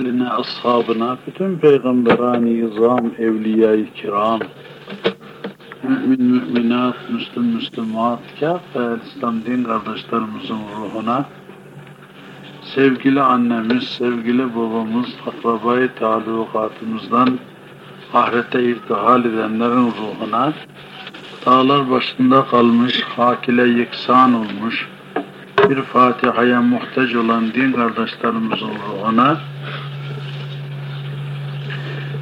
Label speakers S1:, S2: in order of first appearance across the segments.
S1: eline, ashabına, bütün peygamberani izam, evliya-i kiram, mümin müminat, müslüm müslümat, kâfe İslam din kardeşlerimizin ruhuna, sevgili annemiz, sevgili babamız, akrabayı talukatımızdan ahirete irtihal edenlerin ruhuna, dağlar başında kalmış, hakile yeksan olmuş, bir Fatiha'ya muhtaç olan din kardeşlerimizin ruhuna,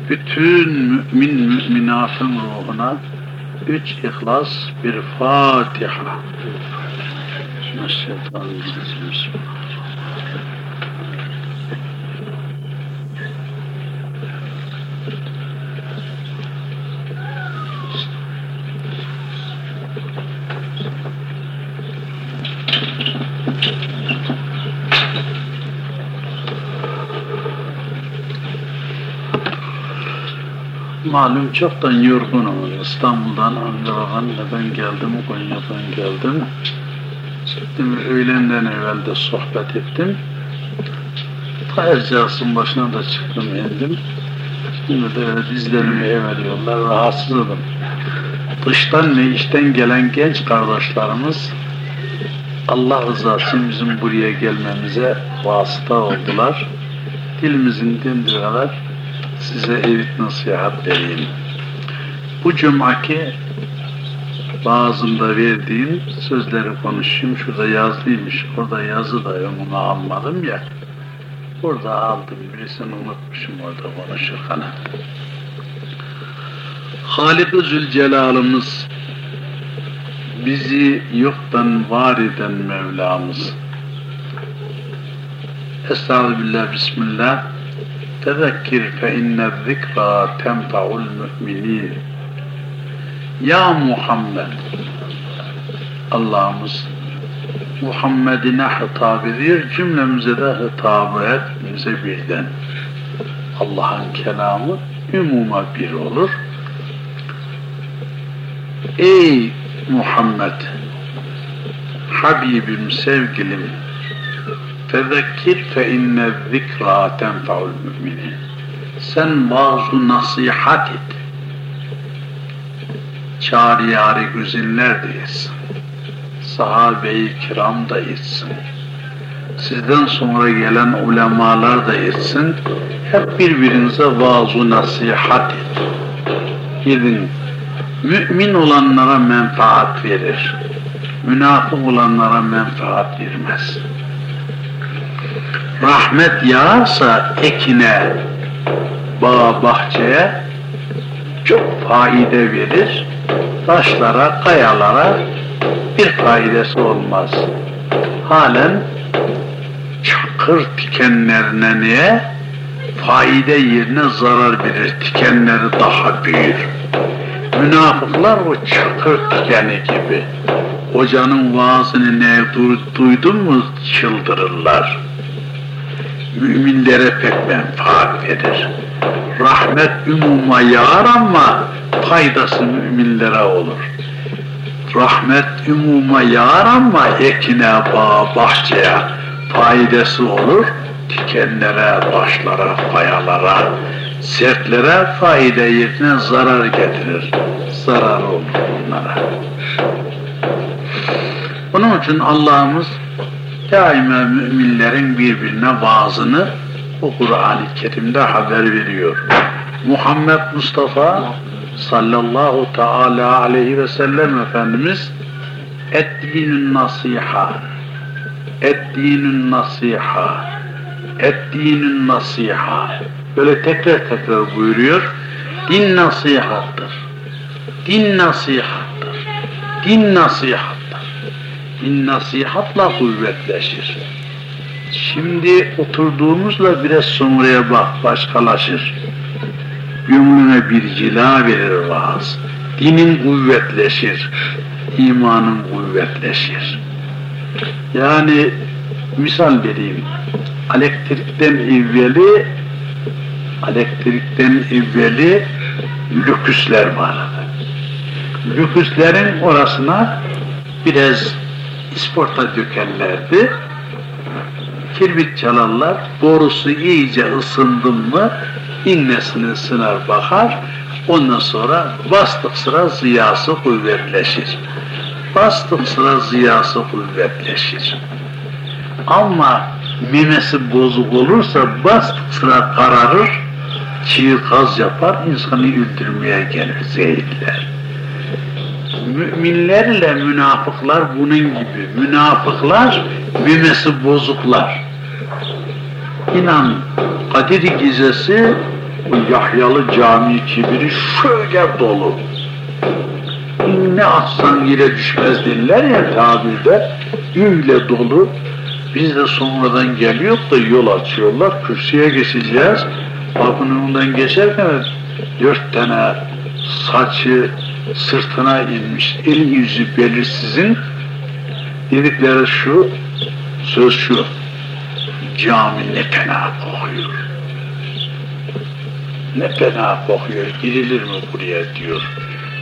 S1: bütün mümin müminatın ruhuna üç ihlas bir Fatiha. Bismillahirrahmanirrahim. Malum çoktan yorgunum. İstanbul'dan, Ankara'dan da ben geldim, Konya'dan geldim. Çıktım öğlenden evvel de sohbet ettim. Ta Erciyes'in başına da çıktım indim. Şimdi de dizlerimi eveliyorlar, rahatsızım. Dıştan ve içten gelen genç kardeşlerimiz Allah rızası bizim buraya gelmemize vasıta oldular. Dilimizin dindireler size evit nasihat vereyim. Bu cumaki bazında verdiğim sözleri konuşayım. Şurada yazlıymış, orada yazı da onu almadım ya. Burada aldım, birisini unutmuşum orada konuşurken. Halik-i Zülcelal'ımız bizi yoktan var eden Mevlamız. Estağfirullah, Bismillah. Fe inne zikra tenfa'ul müminin. Ya Muhammed Allah'ımız Muhammed'ine hitap ediyor, cümlemize de hitap et, bize birden. Allah'ın kelamı umuma bir olur. Ey Muhammed, Habibim, sevgilim, Fezekkir fe inne zikra tenfa'ul müminin. Sen vaaz nasihat et. Çağrı yari güzeller de etsin. Sahabe-i kiram da etsin. Sizden sonra gelen ulemalar da etsin. Hep birbirinize vaaz nasihat et. Gidin. Mümin olanlara menfaat verir. Münafık olanlara menfaat vermez rahmet yağarsa ekine, bağ bahçeye çok faide verir. Taşlara, kayalara bir faydası olmaz. Halen çakır tikenlerine niye? Faide yerine zarar verir. Tikenleri daha büyür. Münafıklar o çakır tikeni gibi. Hocanın vaazını ne duydun mu çıldırırlar müminlere pek menfaat verir. Rahmet umuma yağar ama faydası müminlere olur. Rahmet umuma yağar ama ekine, bağ, bahçeye faydası olur. Dikenlere, başlara, kayalara, sertlere fayda yerine zarar getirir. Zarar olur onlara. Onun için Allah'ımız daima müminlerin birbirine vaazını bu Kur'an-ı Kerim'de haber veriyor. Muhammed Mustafa sallallahu teala aleyhi ve sellem Efendimiz et-dinün nasiha et-dinün nasiha et-dinün nasiha böyle tekrar tekrar buyuruyor. Din nasihattır. Din nasihattır. Din nasihat din nasihatla kuvvetleşir. Şimdi oturduğumuzla biraz sonraya bak, başkalaşır. Gönlüne bir cila verir vaaz. Dinin kuvvetleşir, imanın kuvvetleşir. Yani misal vereyim, elektrikten evveli elektrikten evveli lüküsler vardı. Lüküslerin orasına biraz isporta dökerlerdi. kirbit çalarlar, borusu iyice ısındın mı, innesini sınar bakar, ondan sonra bastık sıra ziyası kuvvetleşir. Bastık sıra ziyası kuvvetleşir. Ama memesi bozuk olursa bastık sıra kararır, çiğ kaz yapar, insanı öldürmeye gelir, zehirler. Müminlerle münafıklar bunun gibi. Münafıklar memesi bozuklar. İnan Kadir Gecesi bu Yahyalı cami kibiri şöyle dolu. Ne atsan yere düşmez derler ya tabirde. Öyle dolu. Biz de sonradan geliyor da yol açıyorlar. Kürsüye geçeceğiz. Kapının geçerken dört tane saçı sırtına inmiş, el yüzü belirsizin dedikleri şu, söz şu, cami ne fena kokuyor. Ne fena kokuyor, girilir mi buraya diyor.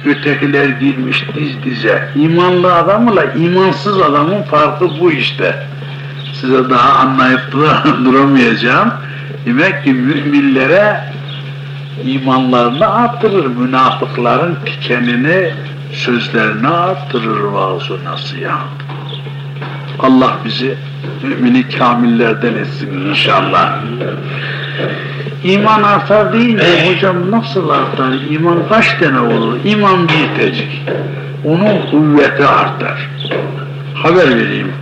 S1: Ötekiler girmiş diz dize. İmanlı adamla imansız adamın farkı bu işte. Size daha anlayıp duramayacağım. Demek ki müminlere imanlarını arttırır, münafıkların tikenini, sözlerini arttırır vaazı nasihat. Allah bizi mümini kamillerden etsin inşallah. İman artar deyince hocam nasıl artar? İman kaç tane olur? İman bitecek. Onun kuvveti artar. Haber vereyim.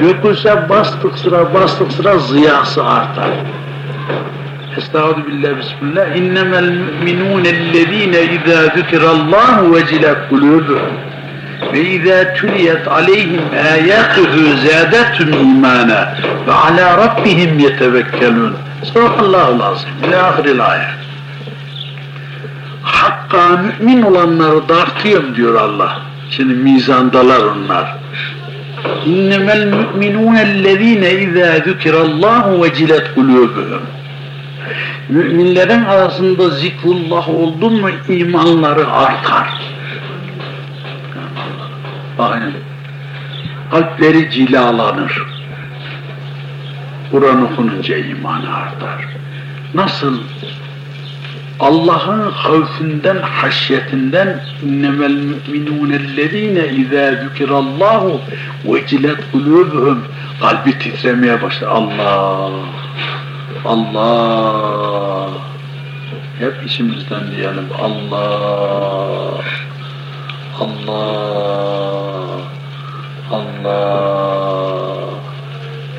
S1: Gökyüzüne bastık sıra bastık sıra ziyası artar. Estağfurullah billah bismillah. İnnemel müminûne ellezîne izâ zükirallâhu vecilet kulûbuhum. Ve izâ tüliyet aleyhim âyâtuhu zâdetum imâna ve alâ rabbihim yetevekkelûn. Sadakallahu lazım. İlâ ahiril ayet. Hakka mümin olanları dartıyorum diyor Allah. Şimdi mizandalar onlar. İnnemel müminûne ellezîne izâ zükirallâhu vecilet kulûbuhum. Müminlerin arasında zikrullah oldu mu imanları artar. Aynen. Kalpleri cilalanır. Kur'an okununca imanı artar. Nasıl Allah'ın havfinden, haşyetinden innemel müminûnellezîne izâ zükirallâhu vecilet kulûbuhum kalbi titremeye başlar. Allah Allah. Hep işimizden diyelim. Allah. Allah. Allah.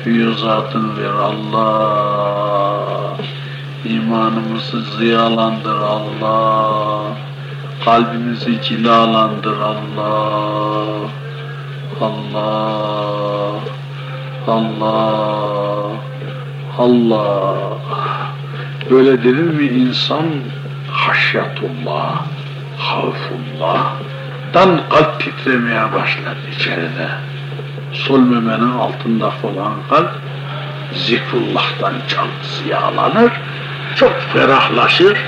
S1: Füyüzatını ver Allah. İmanımızı ziyalandır Allah. Kalbimizi cilalandır Allah. Allah. Allah Allah. Böyle dedim mi insan? Haşyatullah havfullah'dan kalp titremeye başlar içeride. Sol memenin altında olan kalp zikrullah'tan çalısı yağlanır çok ferahlaşır.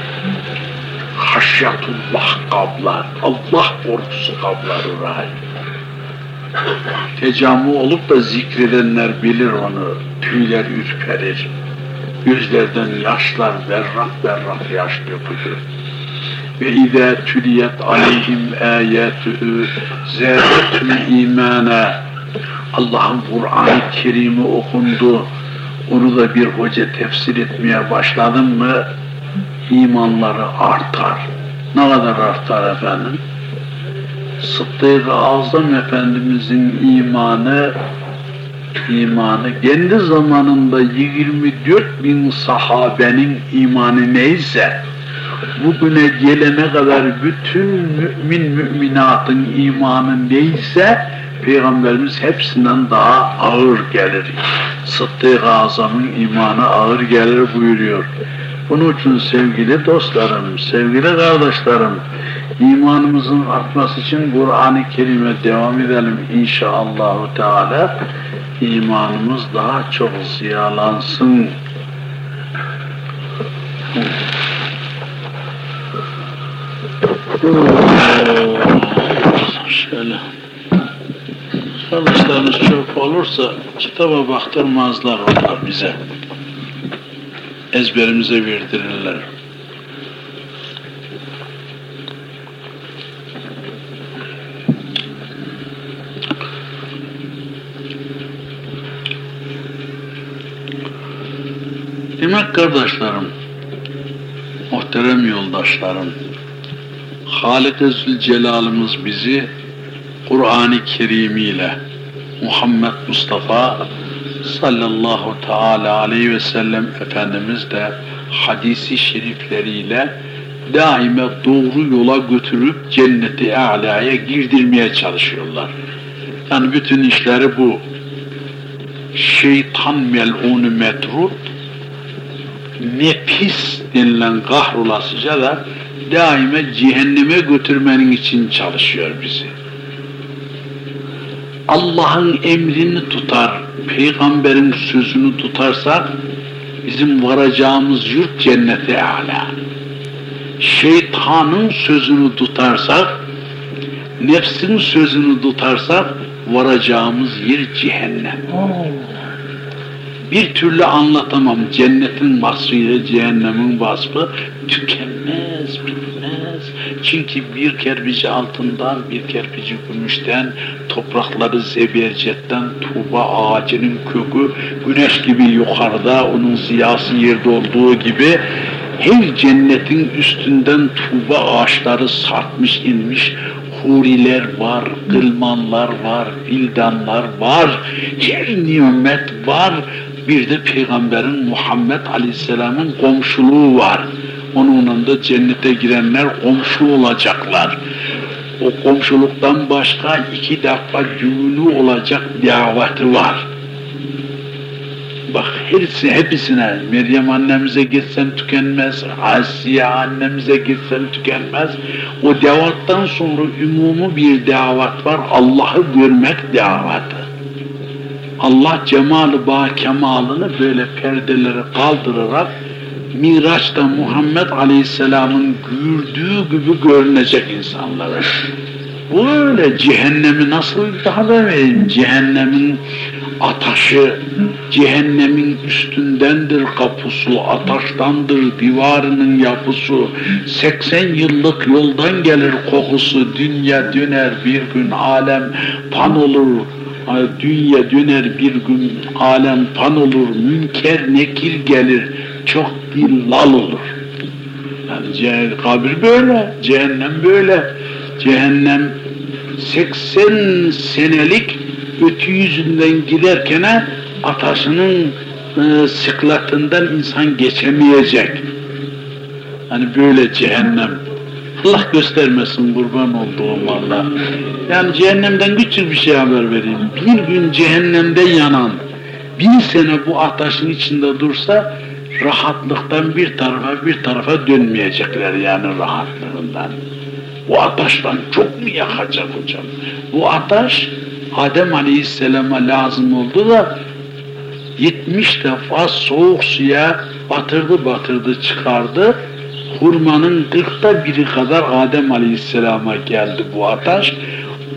S1: Haşyatullah kablar Allah korkusu kablar orayı tecamu olup da zikredenler bilir onu tüyler ürperir gözlerden yaşlar berrak berrak yaş dökülür ve izâ tüliyet aleyhim âyâtühü zâdetül imâne Allah'ın Kur'an-ı Kerim'i okundu onu da bir hoca tefsir etmeye başladın mı imanları artar. Ne kadar artar efendim? Sıddık-ı Azam Efendimizin imanı imanı kendi zamanında 24 bin sahabenin imanı neyse bugüne gelene kadar bütün mümin müminatın imanı neyse Peygamberimiz hepsinden daha ağır gelir. Sıddık-ı Azam'ın imanı ağır gelir buyuruyor. Bunun için sevgili dostlarım, sevgili kardeşlerim, imanımızın artması için Kur'an-ı Kerim'e devam edelim inşallahü teala. İmanımız daha çok ziyalansın. Şöyle. Arkadaşlarımız çok olursa kitaba baktırmazlar onlar bize. Ezberimize verdirirler. Demek kardeşlerim, muhterem yoldaşlarım, Halik-i Zülcelal'ımız bizi Kur'an-ı Kerim ile Muhammed Mustafa sallallahu teala aleyhi ve sellem Efendimiz de hadisi şerifleriyle daime doğru yola götürüp cenneti alaya girdirmeye çalışıyorlar. Yani bütün işleri bu. Şeytan mel'unu metrut nefis denilen kahrolasıca da daime cehenneme götürmenin için çalışıyor bizi. Allah'ın emrini tutar, peygamberin sözünü tutarsak bizim varacağımız yurt cennete ala. Şeytanın sözünü tutarsak, nefsin sözünü tutarsak varacağımız yer cehennem. Bir türlü anlatamam. Cennetin vasfıyla cehennemin vasfı tükenmez, bitmez. Çünkü bir kerpici altından, bir kerpici gümüşten, toprakları zebercetten, tuğba ağacının kökü güneş gibi yukarıda, onun ziyası yerde olduğu gibi her cennetin üstünden tuğba ağaçları sarkmış inmiş, huriler var, kılmanlar var, bildanlar var, her nimet var. Bir de Peygamberin Muhammed Aleyhisselam'ın komşuluğu var. Onunla da cennete girenler komşu olacaklar. O komşuluktan başka iki dakika düğünü olacak daveti var. Bak hepsi, hepsine Meryem annemize gitsen tükenmez, Asiye annemize gitsen tükenmez. O davattan sonra umumu bir davat var, Allah'ı görmek davatı. Allah cemal-ı ba kemalını böyle perdeleri kaldırarak Miraç'ta Muhammed Aleyhisselam'ın gördüğü gibi görünecek insanlara. Böyle cehennemi nasıl haber vereyim? Cehennemin ataşı, cehennemin üstündendir kapusu, ataştandır divarının yapısı, 80 yıllık yoldan gelir kokusu, dünya döner bir gün alem pan olur, dünya döner bir gün alem pan olur, münker nekir gelir, çok dillal olur. Yani kabir böyle, cehennem böyle. Cehennem 80 senelik ötü yüzünden giderken atasının e, sıklatından insan geçemeyecek. Hani böyle cehennem. Allah göstermesin kurban olduğum Allah. Yani cehennemden küçük bir şey haber vereyim. Bir gün cehennemde yanan, bin sene bu ateşin içinde dursa rahatlıktan bir tarafa bir tarafa dönmeyecekler yani rahatlığından. Bu ateşten çok mu yakacak hocam? Bu ateş Adem Aleyhisselam'a lazım oldu da 70 defa soğuk suya batırdı batırdı çıkardı. Hurmanın kırkta biri kadar Adem Aleyhisselam'a geldi bu ateş.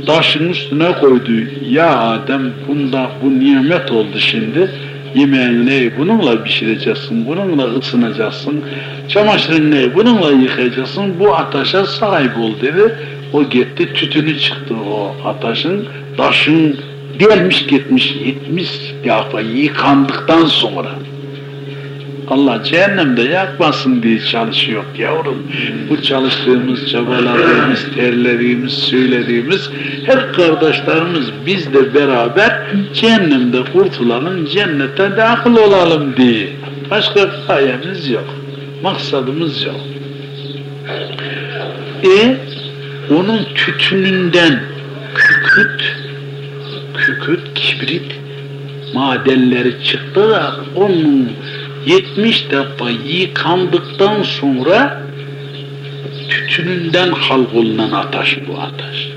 S1: Taşın üstüne koydu. Ya Adem bunda bu nimet oldu şimdi. Yemeğin ne? Bununla pişireceksin, bununla ısınacaksın. Çamaşırın ne? Bununla yıkayacaksın. Bu ateşe sahip ol dedi. O gitti tütünü çıktı o ateşin. Taşın gelmiş gitmiş, gitmiş defa yıkandıktan sonra. Allah cehennemde yakmasın diye çalışıyor yavrum. Bu çalıştığımız, çabaladığımız, terlediğimiz, söylediğimiz her kardeşlerimiz bizle beraber cehennemde kurtulalım, cennete dahil olalım diye. Başka gayemiz yok, maksadımız yok. E onun tütününden kükürt, kükürt, kibrit madenleri çıktı da onun 70 defa yıkandıktan sonra tütününden halkolunan ateş bu ateş.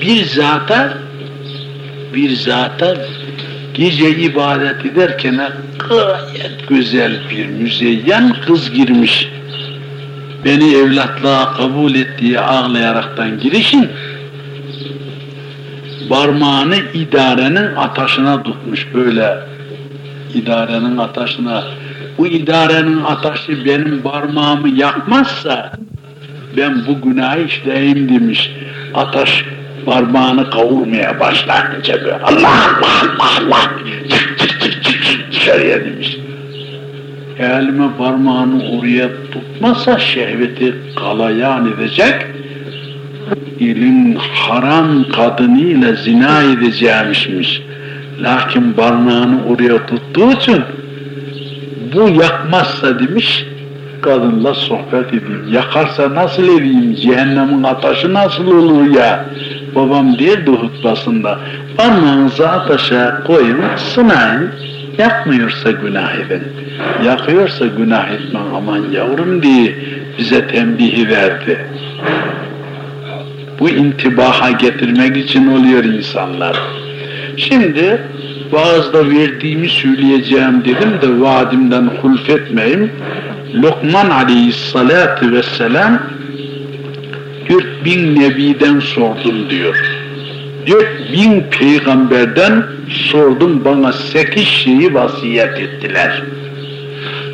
S1: Bir zata bir zata gece ibadet ederken gayet güzel bir müzeyyen kız girmiş. Beni evlatlığa kabul et diye ağlayaraktan girişin parmağını idarenin ataşına tutmuş böyle idarenin ataşına bu idarenin ataşı benim parmağımı yakmazsa ben bu günahı işleyeyim demiş. Ataş parmağını kavurmaya başlayınca böyle Allah Allah Allah Allah. Çık çık çık çık çık dışarıya demiş. Elime parmağını oraya tutmazsa şehveti kalayan edecek ilin haram kadınıyla zina edeceğimişmiş. Lakin barnağını oraya tuttuğu için bu yakmazsa demiş kadınla sohbet edeyim. Yakarsa nasıl edeyim? Cehennemin ateşi nasıl olur ya? Babam derdi hutbasında parmağınızı ateşe koyun, sınayın. Yakmıyorsa günah edin. Yakıyorsa günah etme aman yavrum diye bize tembihi verdi. Bu intibaha getirmek için oluyor insanlar. Şimdi vaazda verdiğimi söyleyeceğim dedim de vaadimden hulfetmeyim. Lokman aleyhissalatu vesselam dört bin nebiden sordum diyor. Dört bin peygamberden sordum bana sekiz şeyi vasiyet ettiler.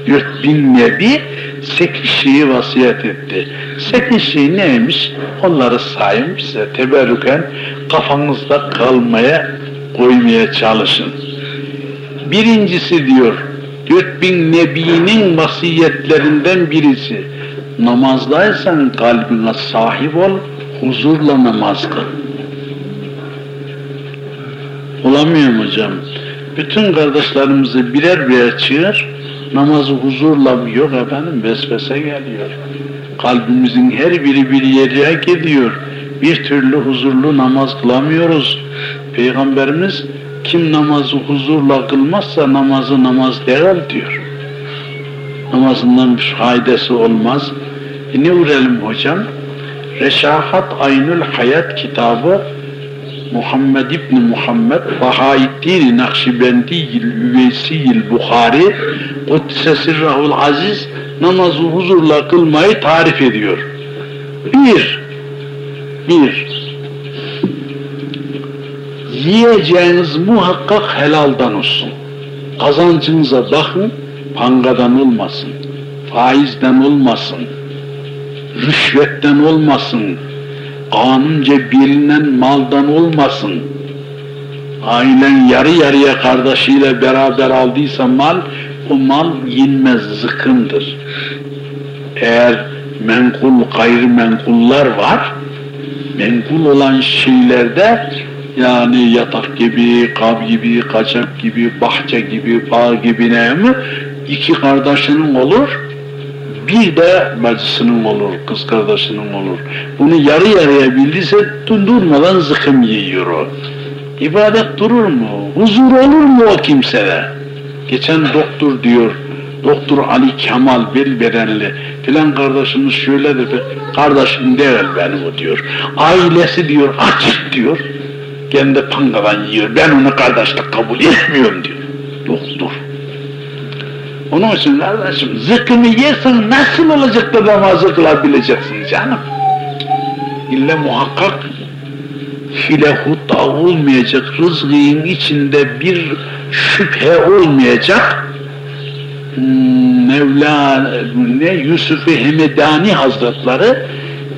S1: Dört bin nebi sekiz şeyi vasiyet etti. Sekiz şey neymiş? Onları sayın size teberrüken kafanızda kalmaya koymaya çalışın. Birincisi diyor, dört bin nebinin vasiyetlerinden birisi. Namazdaysan kalbine sahip ol, huzurla namaz kıl. Olamıyor mu hocam? Bütün kardeşlerimizi birer birer çığır, namazı huzurla yok efendim vesvese geliyor. Kalbimizin her biri bir yere gidiyor. Bir türlü huzurlu namaz kılamıyoruz. Peygamberimiz kim namazı huzurla kılmazsa namazı namaz değil diyor. Namazından bir faydası olmaz. E ne uğrayalım hocam? Reşahat Aynül Hayat kitabı Muhammed İbni Muhammed Bahaittin Nakşibendi Üveysi Bukhari Kuddise Sirrahul Aziz namazı huzurla kılmayı tarif ediyor. Bir, bir, yiyeceğiniz muhakkak helaldan olsun. Kazancınıza bakın, pangadan olmasın, faizden olmasın, rüşvetten olmasın, kanunca bilinen maldan olmasın. Ailen yarı yarıya kardeşiyle beraber aldıysa mal, o mal yenmez, zıkımdır. Eğer menkul, gayrimenkullar var, menkul olan şeylerde yani yatak gibi, kab gibi, kaçak gibi, bahçe gibi, bağ gibi ne mi? İki kardeşinin olur, bir de bacısının olur, kız kardeşinin olur. Bunu yarı yarıya bildiyse durmadan zıkım yiyor o. İbadet durur mu? Huzur olur mu o kimsede? Geçen doktor diyor, Doktor Ali Kemal Belberenli filan kardeşimiz şöyledir, kardeşim değil benim o diyor. Ailesi diyor açık diyor, kendi pangadan yiyor, ben onu kardeşlik kabul etmiyorum diyor. Doktor. Onun için kardeşim zıkkımı yersin nasıl olacak da namazı kılabileceksin canım? İlla muhakkak filehut olmayacak, rızgın içinde bir şüphe olmayacak. Mevla ne Yusuf-u Hemedani Hazretleri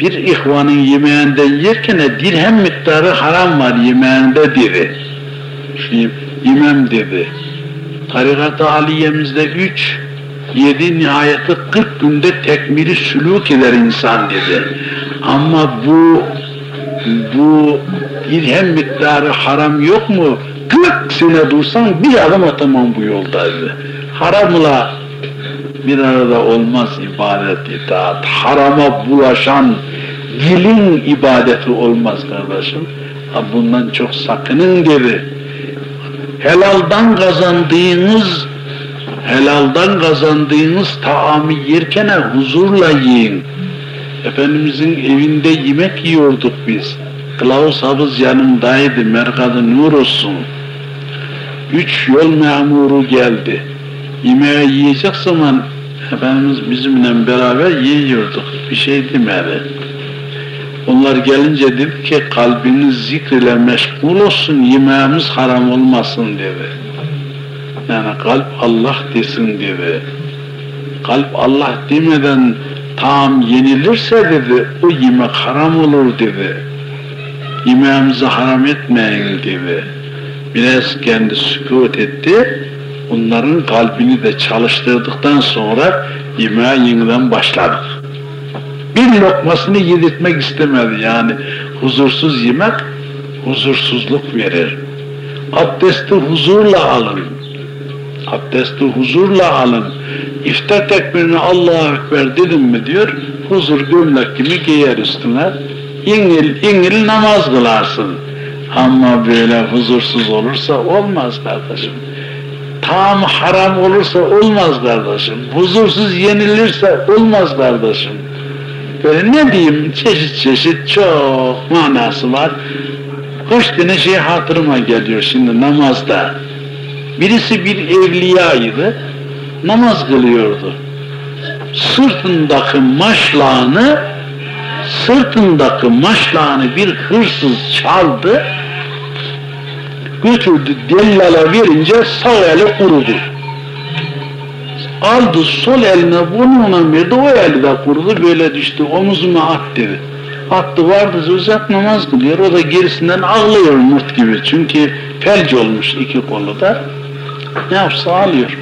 S1: bir ihvanın yemeğinden yerken dirhem miktarı haram var yemeğinde dedi. Şimdi yemem dedi. Tarikat-ı Aliye'mizde üç, yedi nihayeti kırk günde tekmili sülük eder insan dedi. Ama bu bu dirhem miktarı haram yok mu? Kırk sene dursan bir adım atamam bu yolda dedi. Haramla bir arada olmaz ibadet itaat. Harama bulaşan dilin ibadeti olmaz kardeşim. Bundan çok sakının dedi helaldan kazandığınız helaldan kazandığınız taamı yerken huzurla yiyin. Efendimizin evinde yemek yiyorduk biz. Kılavuz Hafız yanımdaydı, merkadı nur olsun. Üç yol memuru geldi. Yemeği yiyecek zaman Efendimiz bizimle beraber yiyorduk. Bir şey demedi. Onlar gelince dedi ki kalbiniz zikr ile meşgul olsun, yemeğimiz haram olmasın dedi. Yani kalp Allah desin dedi. Kalp Allah demeden tam yenilirse dedi, o yemek haram olur dedi. Yemeğimizi haram etmeyin dedi. Biraz kendi sükut etti. Onların kalbini de çalıştırdıktan sonra yemeğe yeniden başladık. Bir lokmasını yedirtmek istemedi yani. Huzursuz yemek huzursuzluk verir. Abdesti huzurla alın. Abdesti huzurla alın. İftar tekbirini Allahu Ekber dedim mi diyor, huzur gömlek gibi giyer üstüne. İngil, ingil namaz kılarsın. Ama böyle huzursuz olursa olmaz kardeşim. Tam haram olursa olmaz kardeşim. Huzursuz yenilirse olmaz kardeşim. Böyle ne diyeyim çeşit çeşit çok manası var. Hoş tane şey hatırıma geliyor şimdi namazda. Birisi bir evliyaydı, namaz kılıyordu. Sırtındaki maşlağını, sırtındaki maşlağını bir hırsız çaldı, götürdü dellala verince sağ eli kurudu. Aldı sol eline burnuna verdi, o eli de kurudu, böyle düştü, omuzuma at dedi. Attı vardı uzak namaz kılıyor, o da gerisinden ağlıyor murt gibi. Çünkü felç olmuş iki kolu da. Ne yapsa ağlıyor.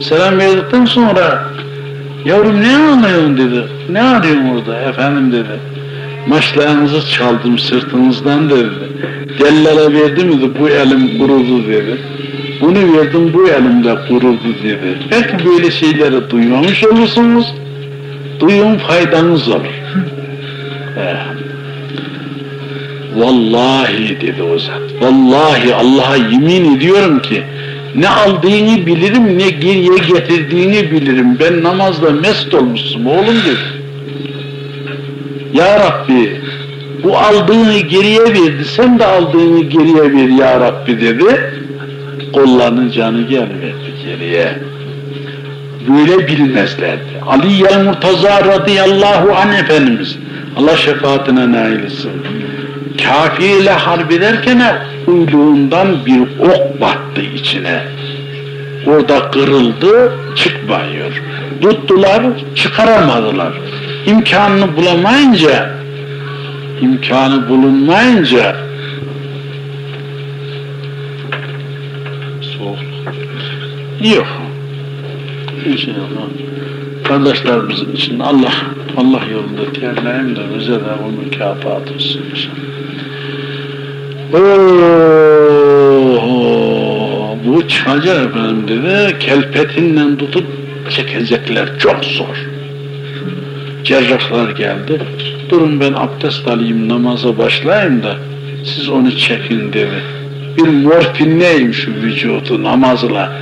S1: Selam verdikten sonra, yavrum ne ağlıyorsun dedi. Ne arıyorsun orada efendim dedi. Maçlarınızı çaldım sırtınızdan dedi. Dellala verdi mi bu elim kurudu dedi. Bunu verdim bu elimde kurudu dedi. Belki böyle şeyleri duymamış olursunuz. Duyun faydanız olur. Vallahi dedi o zat. Vallahi Allah'a yemin ediyorum ki ne aldığını bilirim ne geriye getirdiğini bilirim. Ben namazda mest olmuşsun oğlum dedi. Ya Rabbi bu aldığını geriye verdi sen de aldığını geriye ver ya Rabbi dedi. Kollarının canı gelmedi geriye. Böyle bilmezlerdi. Ali Yel Murtaza radıyallahu anh Efendimiz Allah şefaatine nail etsin. Kafirle harp ederken uyluğundan bir ok battı içine. Orada kırıldı, çıkmıyor. Tuttular, çıkaramadılar. İmkanını bulamayınca, imkanı bulunmayınca soğuk. Yok. İnşallah. Kardeşlerimiz için Allah Allah yolunda terleyim de bize de o mükafat olsun. Oo, bu çıkacak efendim dedi, kelpetinden tutup çekecekler çok zor. Cerrahlar geldi, durun ben abdest alayım namaza başlayayım da siz onu çekin dedi. Bir morfinleyim şu vücudu namazla.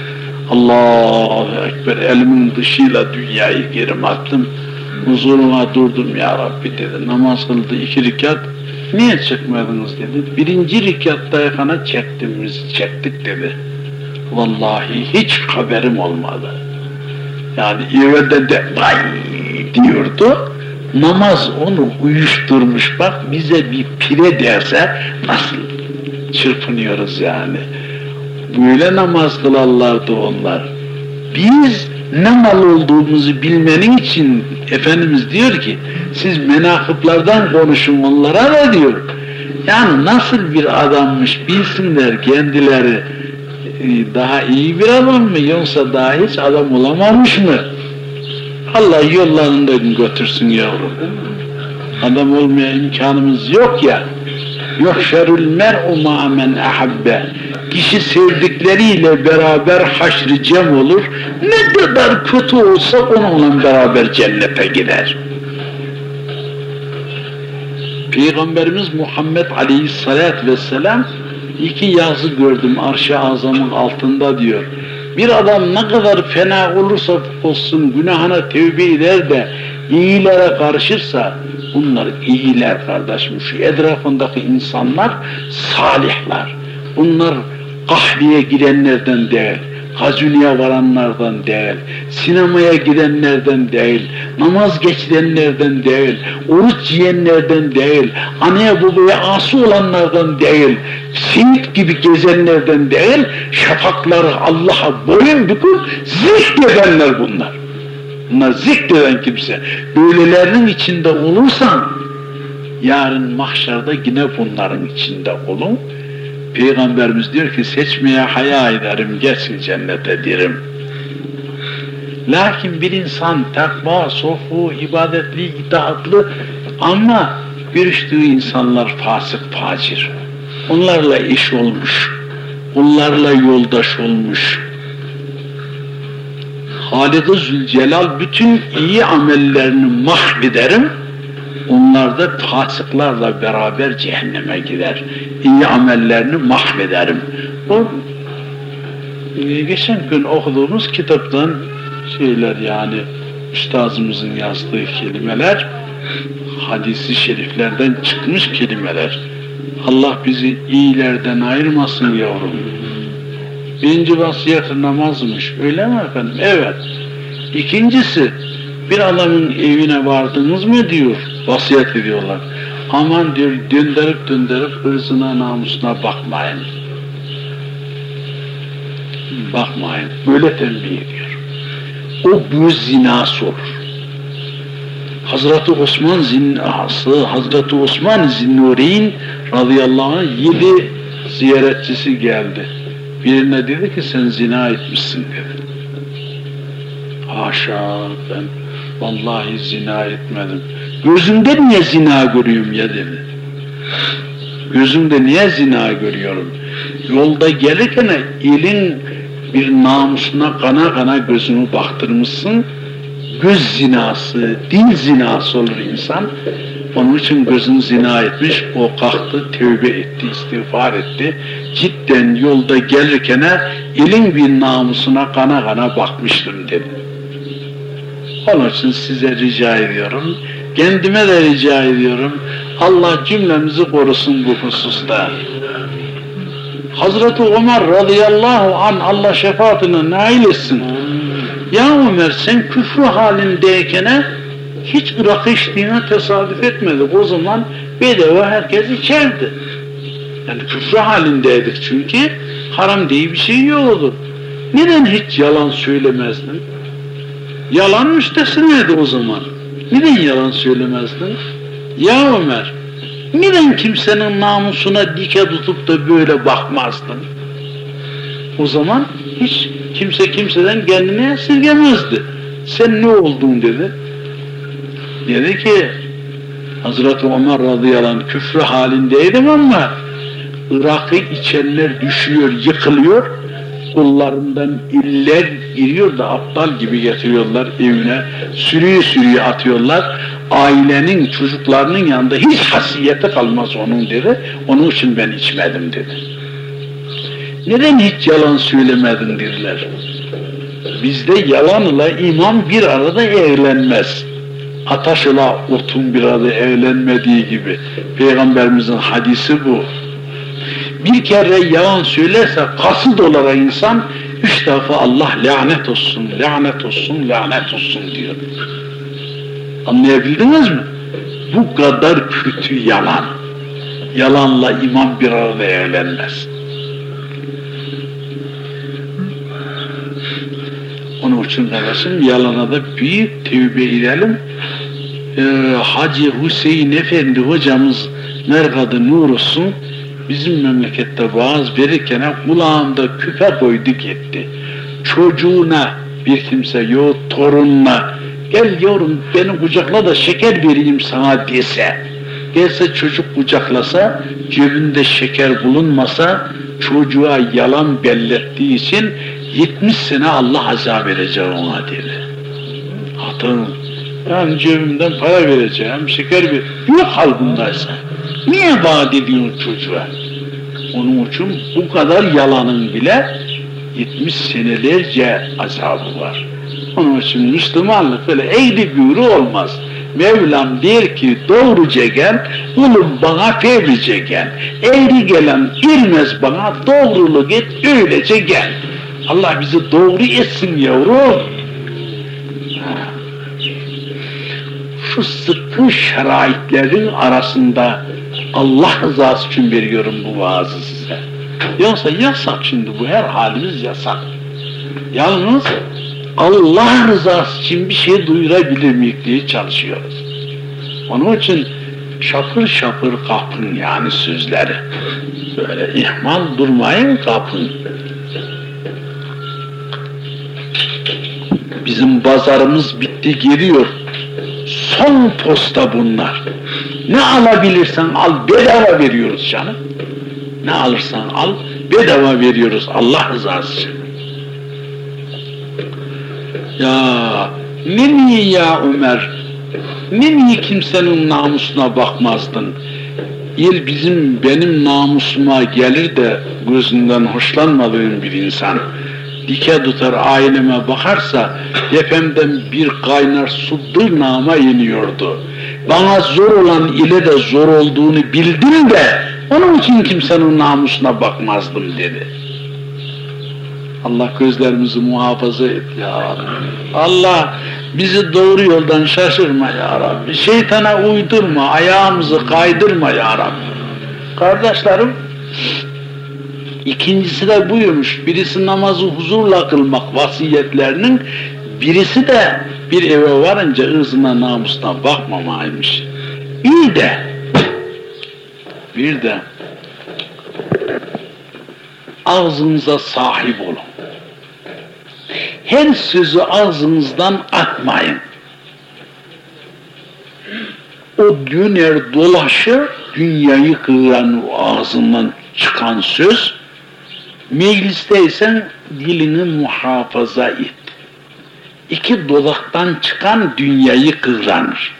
S1: Allahu Ekber elimin dışıyla dünyayı gerim attım. Huzuruma durdum ya Rabbi dedi. Namaz kıldı iki rekat. Niye çekmediniz dedi. Birinci rekattayken çektiğimiz çektik dedi. Vallahi hiç haberim olmadı. Yani evde de vay diyordu. Namaz onu uyuşturmuş bak bize bir pire derse nasıl çırpınıyoruz yani. Böyle namaz kılarlardı onlar. Biz ne mal olduğumuzu bilmenin için Efendimiz diyor ki siz menakıplardan konuşun onlara da diyor. Yani nasıl bir adammış bilsinler kendileri e, daha iyi bir adam mı yoksa daha hiç adam olamamış mı? Allah yollarından götürsün yavrum. Adam olmaya imkanımız yok ya. Yok şerül mer'u ma men. Kişi sevdikleriyle beraber haşr cem olur. Ne kadar kötü olsa onunla beraber cennete gider. Peygamberimiz Muhammed Aleyhisselatü Vesselam iki yazı gördüm arş-ı azamın altında diyor. Bir adam ne kadar fena olursa olsun günahına tevbe eder de iyilere karışırsa bunlar iyiler kardeşim. Şu etrafındaki insanlar salihler. Bunlar kahveye girenlerden değil. Hazuniye varanlardan değil, sinemaya gidenlerden değil, namaz geçirenlerden değil, oruç yiyenlerden değil, anneye babaya ası olanlardan değil, simit gibi gezenlerden değil, şafakları Allah'a boyun büküp zikredenler bunlar. Bunlar zikreden kimse. Böylelerinin içinde olursan, yarın mahşerde yine bunların içinde olun. Peygamberimiz diyor ki seçmeye haya ederim, geçin cennete derim. Lakin bir insan takva, sofu, ibadetli, itaatlı ama görüştüğü insanlar fasık, facir. Onlarla iş olmuş, onlarla yoldaş olmuş. Halik-i Zülcelal bütün iyi amellerini mahvederim, onlar da fasıklarla beraber cehenneme gider. İyi amellerini mahvederim. O e, geçen gün okuduğumuz kitaptan şeyler yani üstazımızın yazdığı kelimeler hadisi şeriflerden çıkmış kelimeler. Allah bizi iyilerden ayırmasın yavrum. Birinci vasiyeti namazmış. Öyle mi efendim? Evet. İkincisi bir adamın evine vardınız mı diyor. Vasiyet ediyorlar. Aman diyor döndürüp döndürüp hırzına namusuna bakmayın. Bakmayın. Böyle tembih ediyor. O göz zinası olur. Hazreti Osman zinası, Hazreti Osman Zinnureyn radıyallahu anh yedi ziyaretçisi geldi. Birine dedi ki sen zina etmişsin dedi. Haşa ben vallahi zina etmedim. Gözümde niye zina görüyorum ya dedi. Gözümde niye zina görüyorum? Yolda gelirken elin bir namusuna kana kana gözümü baktırmışsın. Göz zinası, dil zinası olur insan. Onun için gözün zina etmiş, o kalktı, tövbe etti, istiğfar etti. Cidden yolda gelirken elin bir namusuna kana kana bakmıştım dedi. Onun için size rica ediyorum, kendime de rica ediyorum, Allah cümlemizi korusun bu hususta. Hazreti Ömer radıyallahu an Allah şefaatine nail etsin. Ya Ömer sen küfrü halindeyken hiç Irak içtiğine tesadüf etmedik. O zaman bedava herkes içerdi. Yani küfrü halindeydik çünkü haram diye bir şey yoktu. Neden hiç yalan söylemezdin? Yalan müstesineydi o zaman. Neden yalan söylemezdin? Ya Ömer, neden kimsenin namusuna dike tutup da böyle bakmazdın? O zaman hiç kimse kimseden kendini esirgemezdi. Sen ne oldun dedi. Dedi ki Hazreti Ömer radıyallahu anh küfrü halindeydim ama Irak'ı içenler düşüyor, yıkılıyor. Kullarından iller giriyor da aptal gibi getiriyorlar evine. Sürüyü sürüyü atıyorlar. Ailenin, çocuklarının yanında hiç hasiyeti kalmaz onun dedi. Onun için ben içmedim dedi. Neden hiç yalan söylemedin dediler. Bizde yalanla iman bir arada evlenmez. Ataş ile otun bir arada evlenmediği gibi. Peygamberimizin hadisi bu. Bir kere yalan söylerse kasıt olarak insan üç defa Allah lanet olsun, lanet olsun, lanet olsun diyor. Anlayabildiniz mi? Bu kadar kötü yalan. Yalanla iman bir arada evlenmez. Onun için kardeşim yalana da büyük tevbe edelim. Ee, Hacı Hüseyin Efendi hocamız merkadı nur olsun bizim memlekette vaaz verirken kulağında küpe koydu gitti. Çocuğuna bir kimse yok torununa gel yavrum beni kucakla da şeker vereyim sana dese gelse çocuk kucaklasa cebinde şeker bulunmasa çocuğa yalan bellettiği için 70 sene Allah azap verecek ona dedi. Hatırın. Yani cebimden para vereceğim, şeker ver. Yok hal bundaysa. Niye vaat ediyorsun çocuğa? Onun için bu kadar yalanın bile 70 senelerce azabı var. Onun için Müslümanlık böyle eğri büğrü olmaz. Mevlam der ki doğruca gel, kulum bana fevrice gel. Eğri gelen girmez bana, doğruluk et, öylece gel. Allah bizi doğru etsin yavrum. Şu sıkı şeraitlerin arasında Allah rızası için veriyorum bu vaazı size. Yoksa yasak şimdi bu her halimiz yasak. Yalnız Allah rızası için bir şey duyurabilir miyik diye çalışıyoruz. Onun için şapır şapır kapın yani sözleri. Böyle ihmal durmayın kapın. Bizim pazarımız bitti geliyor. Son posta bunlar. Ne alabilirsen al bedava veriyoruz canım. Ne alırsan al bedava veriyoruz Allah rızası için. Ya niye ya Ömer? Niye kimsenin namusuna bakmazdın? Il bizim benim namusuma gelir de gözünden hoşlanmadığım bir insan dike tutar aileme bakarsa tepemden bir kaynar su dırnağıma iniyordu. Bana zor olan ile de zor olduğunu bildim de onun için kimsenin namusuna bakmazdım dedi. Allah gözlerimizi muhafaza et ya Rabbi. Allah bizi doğru yoldan şaşırma ya Rabbi. Şeytana uydurma, ayağımızı kaydırma ya Rabbi. Kardeşlerim, ikincisi de buymuş. Birisi namazı huzurla kılmak vasiyetlerinin, birisi de bir eve varınca ırzına namusuna bakmamaymış. İyi de, bir de ağzınıza sahip olun. Her sözü ağzınızdan atmayın. O döner dolaşır, dünyayı kıran o ağzından çıkan söz, meclisteysen dilini muhafaza et. İki dolaktan çıkan dünyayı kıranır.